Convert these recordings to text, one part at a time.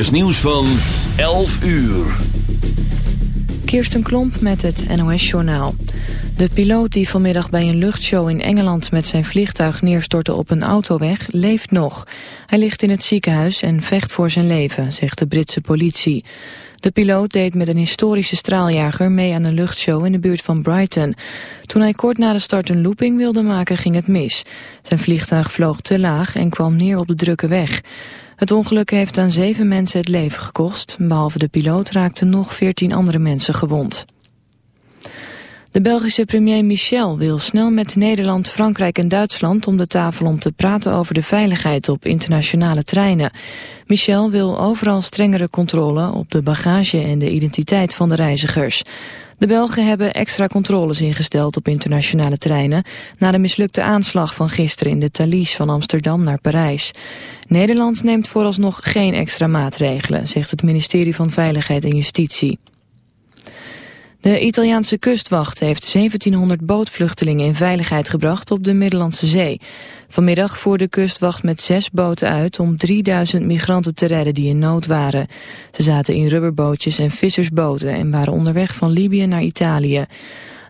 is nieuws van 11 uur. Kirsten Klomp met het NOS-journaal. De piloot die vanmiddag bij een luchtshow in Engeland met zijn vliegtuig neerstortte op een autoweg, leeft nog. Hij ligt in het ziekenhuis en vecht voor zijn leven, zegt de Britse politie. De piloot deed met een historische straaljager mee aan een luchtshow in de buurt van Brighton. Toen hij kort na de start een looping wilde maken, ging het mis. Zijn vliegtuig vloog te laag en kwam neer op de drukke weg. Het ongeluk heeft aan zeven mensen het leven gekost. Behalve de piloot raakten nog veertien andere mensen gewond. De Belgische premier Michel wil snel met Nederland, Frankrijk en Duitsland om de tafel om te praten over de veiligheid op internationale treinen. Michel wil overal strengere controle op de bagage en de identiteit van de reizigers. De Belgen hebben extra controles ingesteld op internationale treinen... na de mislukte aanslag van gisteren in de Thalys van Amsterdam naar Parijs. Nederland neemt vooralsnog geen extra maatregelen, zegt het ministerie van Veiligheid en Justitie. De Italiaanse kustwacht heeft 1700 bootvluchtelingen in veiligheid gebracht op de Middellandse Zee. Vanmiddag voerde de kustwacht met zes boten uit om 3000 migranten te redden die in nood waren. Ze zaten in rubberbootjes en vissersboten en waren onderweg van Libië naar Italië.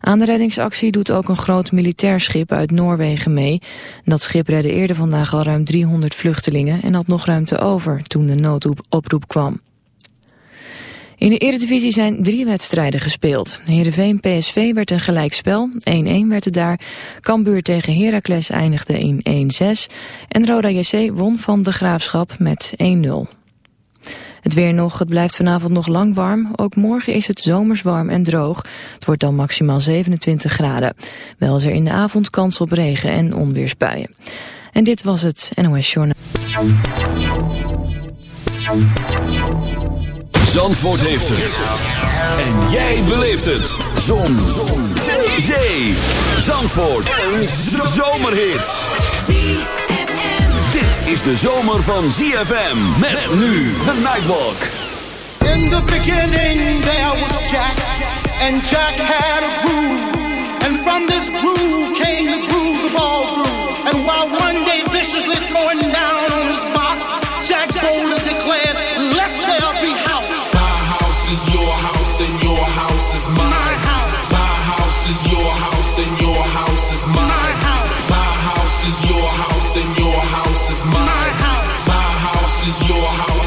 Aan de reddingsactie doet ook een groot militair schip uit Noorwegen mee. Dat schip redde eerder vandaag al ruim 300 vluchtelingen en had nog ruimte over toen de noodoproep kwam. In de Eredivisie zijn drie wedstrijden gespeeld. Heerenveen PSV werd een gelijkspel, 1-1 werd het daar. Cambuur tegen Heracles eindigde in 1-6. En Roda JC won van de Graafschap met 1-0. Het weer nog, het blijft vanavond nog lang warm. Ook morgen is het zomers warm en droog. Het wordt dan maximaal 27 graden. Wel is er in de avond kans op regen en onweersbuien. En dit was het NOS Journal. Zandvoort heeft het. En jij beleeft het. Zon. Zon. Zee. Zandvoort. Een zomerhit. Dit is de zomer van ZFM. Met nu de Nightwalk. In the beginning there was Jack. And Jack had a groove. And from this groove came the grooves of all grooves. And while one day viciously throwing down on his box, Jack boldly declared,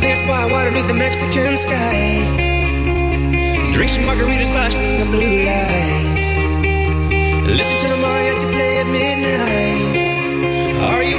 dance by water beneath the Mexican sky. Drink some margaritas, watching the blue lights. Listen to the mariachi play at midnight. Are you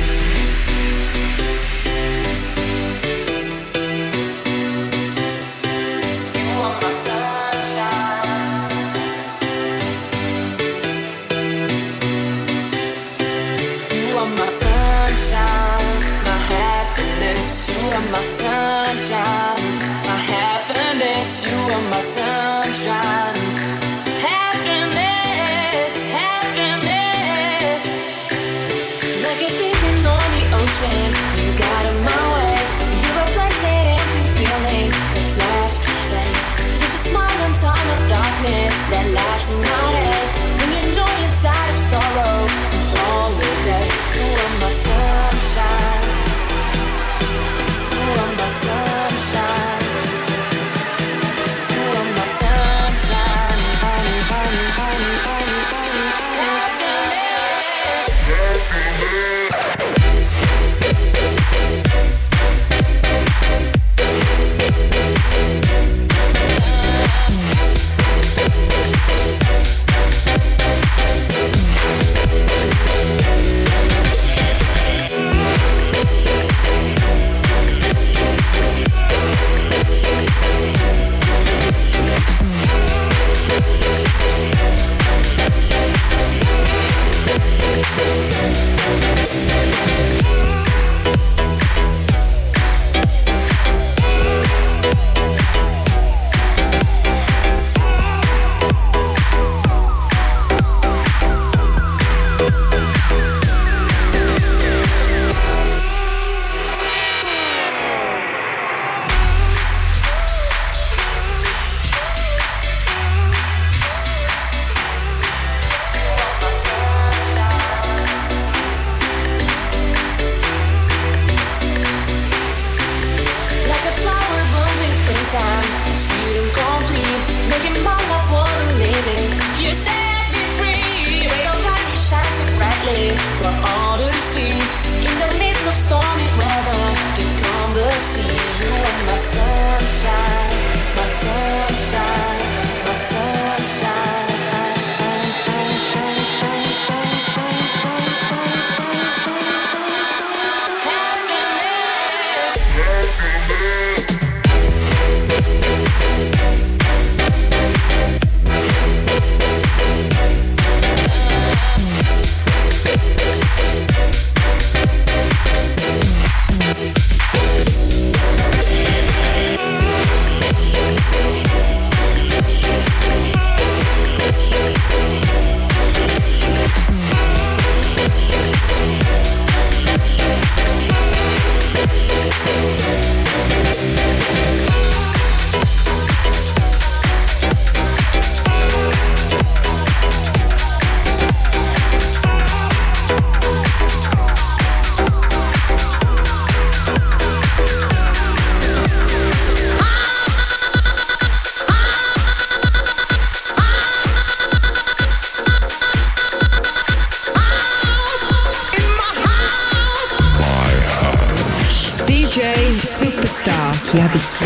キアビステ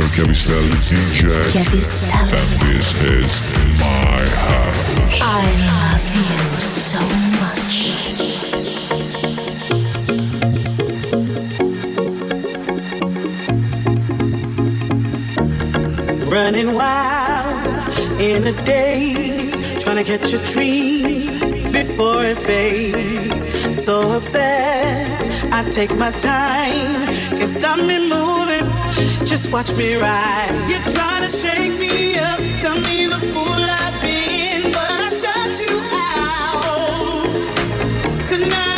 Mr. Chiavistelli DJ. Chiavistelli. And this is my house. I love you so much. Running wild in the days, trying to catch a dream before it fades. So obsessed, I take my time, can't stop me moving. Just watch me ride. You're trying to shake me up, tell me the fool I've been, but I shut you out. Tonight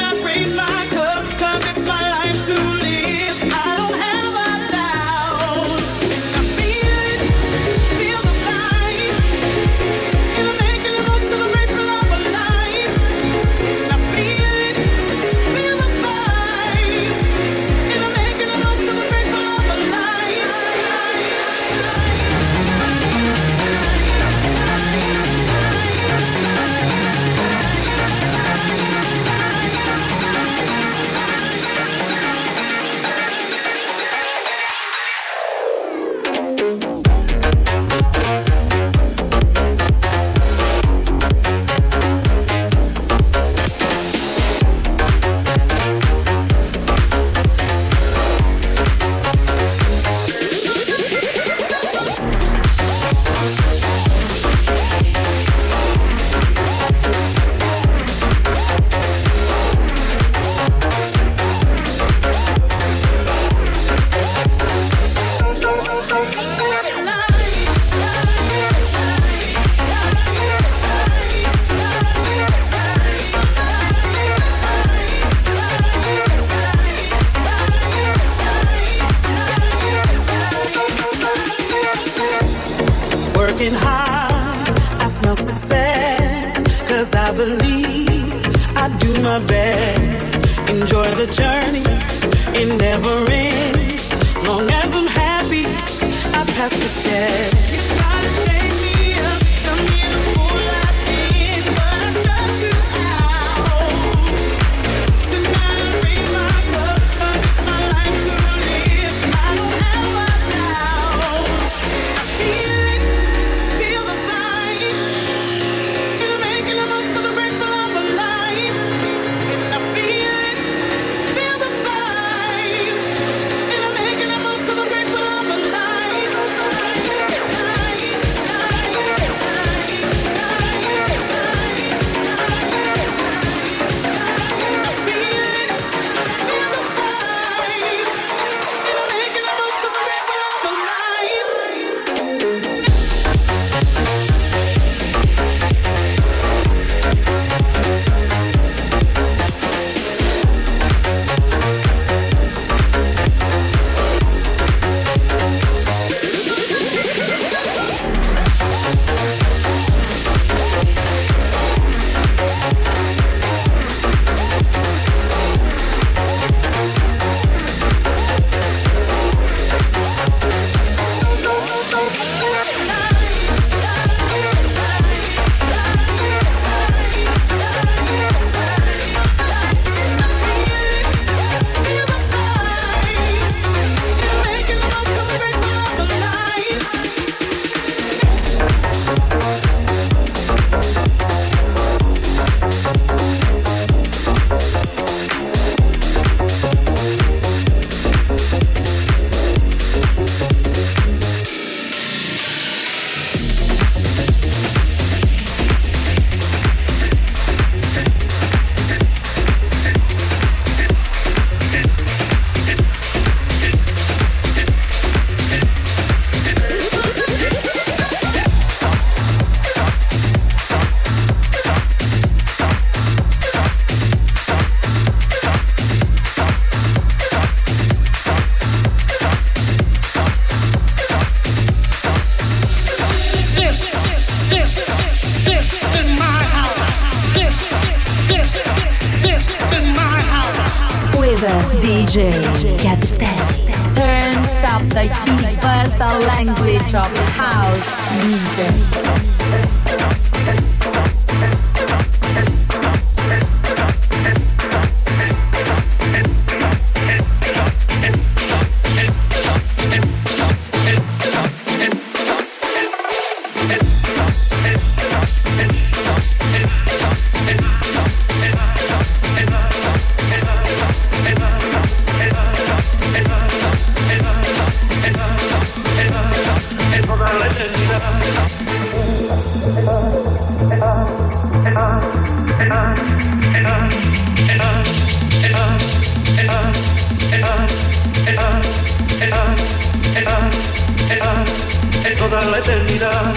En toda la eternidad.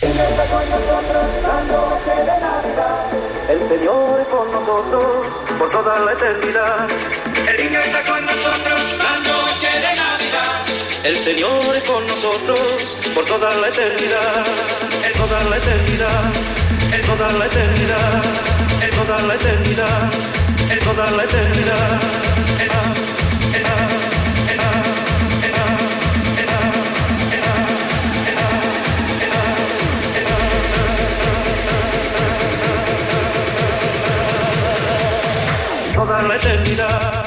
Elige esta con nosotros la noche de Navidad. El Señor es con nosotros por toda la eternidad. El Elige esta con nosotros la noche de Navidad. El Señor es con nosotros por toda la eternidad. En toda la eternidad. En toda la eternidad en toda la eternidad, en toda la eternidad. Toda la eternidad.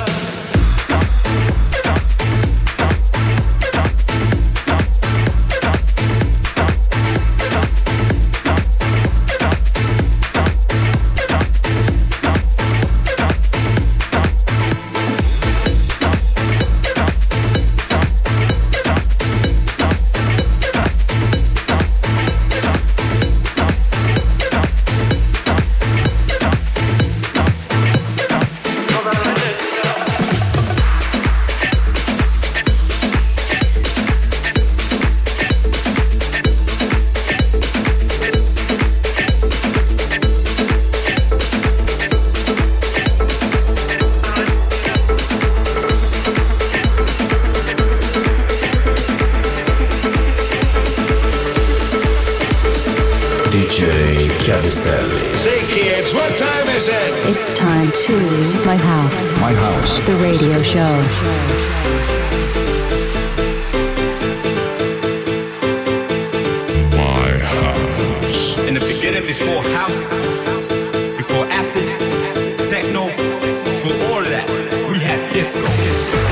Let's go.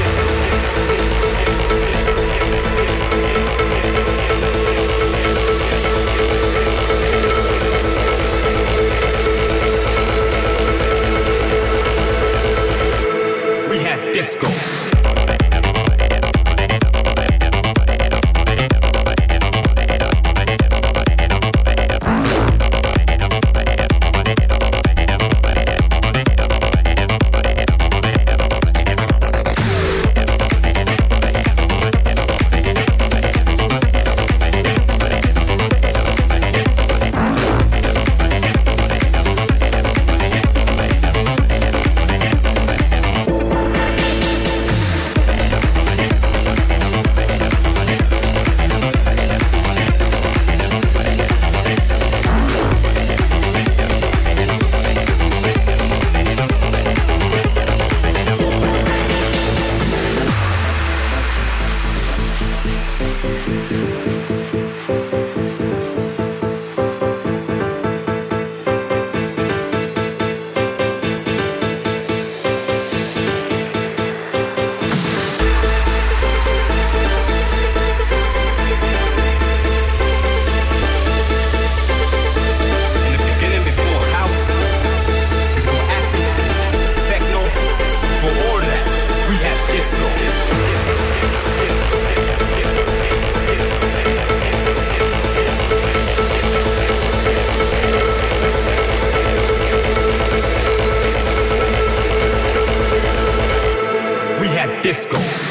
Disco.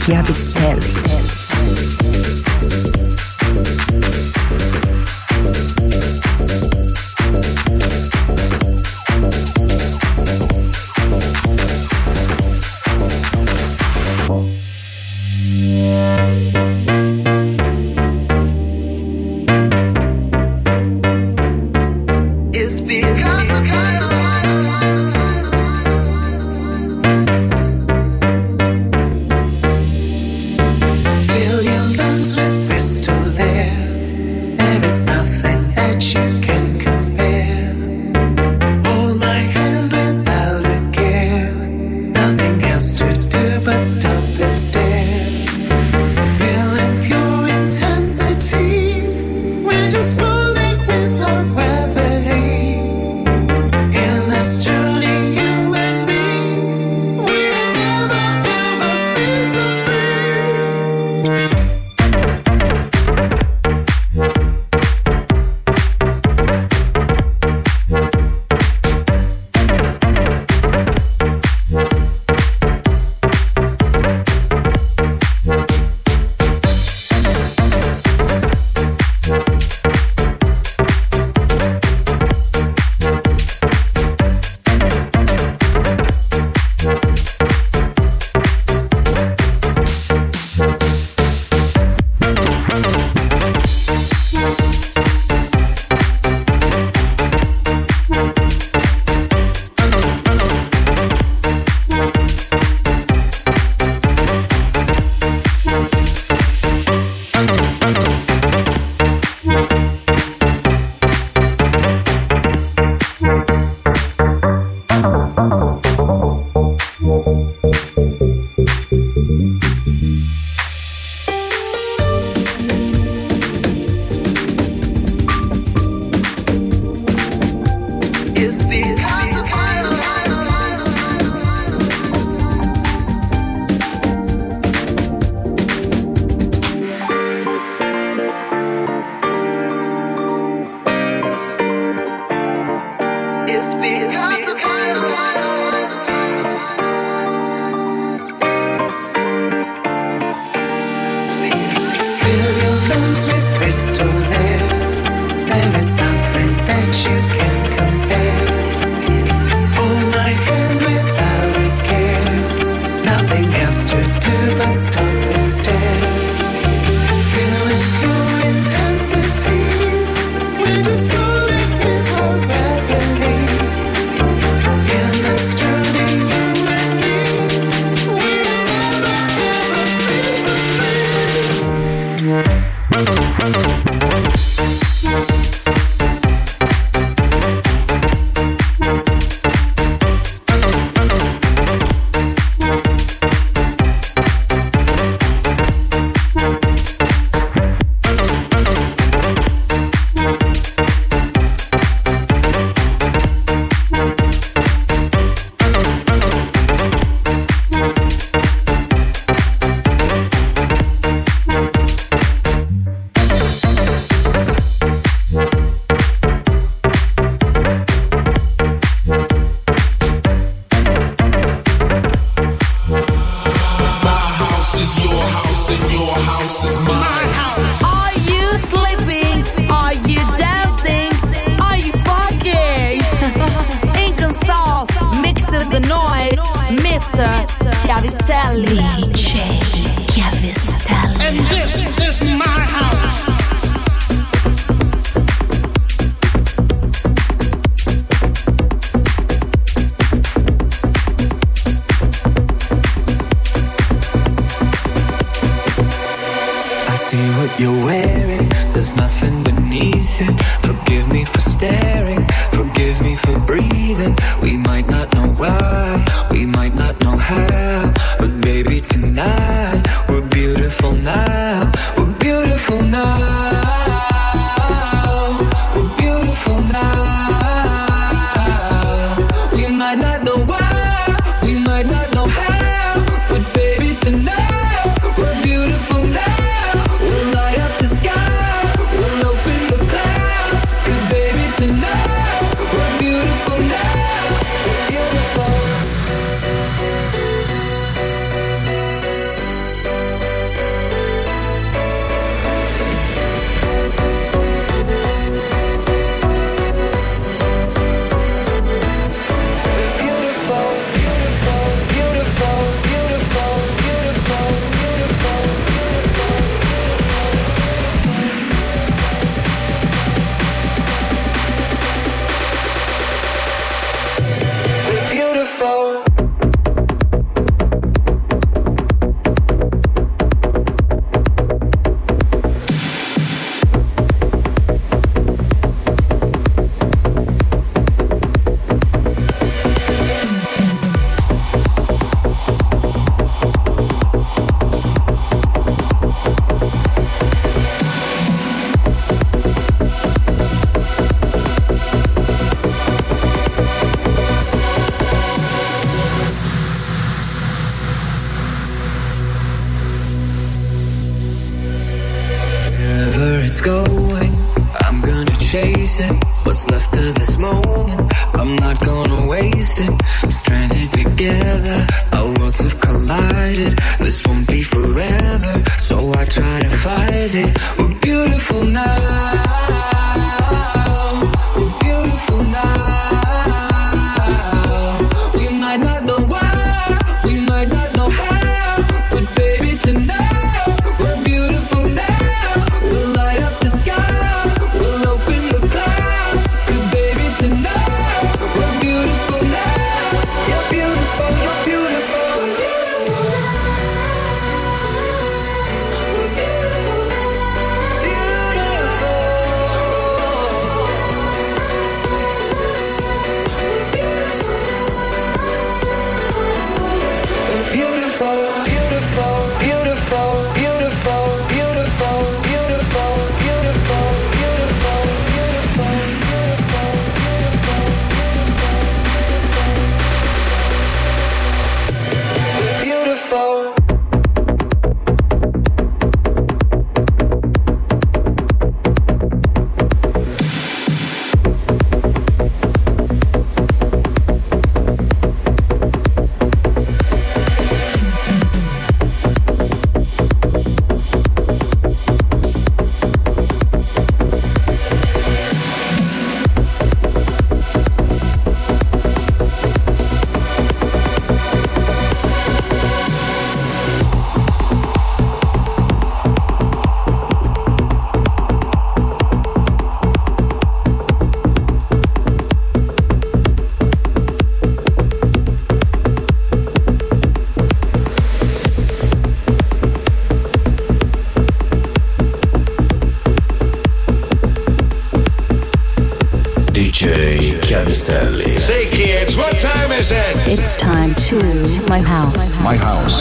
Chiavistelli.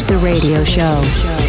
The radio show.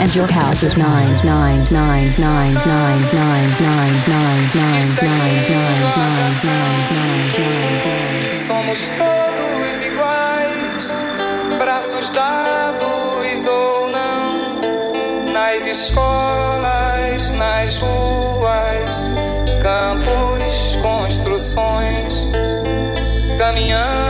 And your house is nine nine nine nine nine nine nine nine nine nine nine nine nine nine. Somos todos iguais, braços dados ou não, nas escolas, nas ruas, campos, construções, caminhando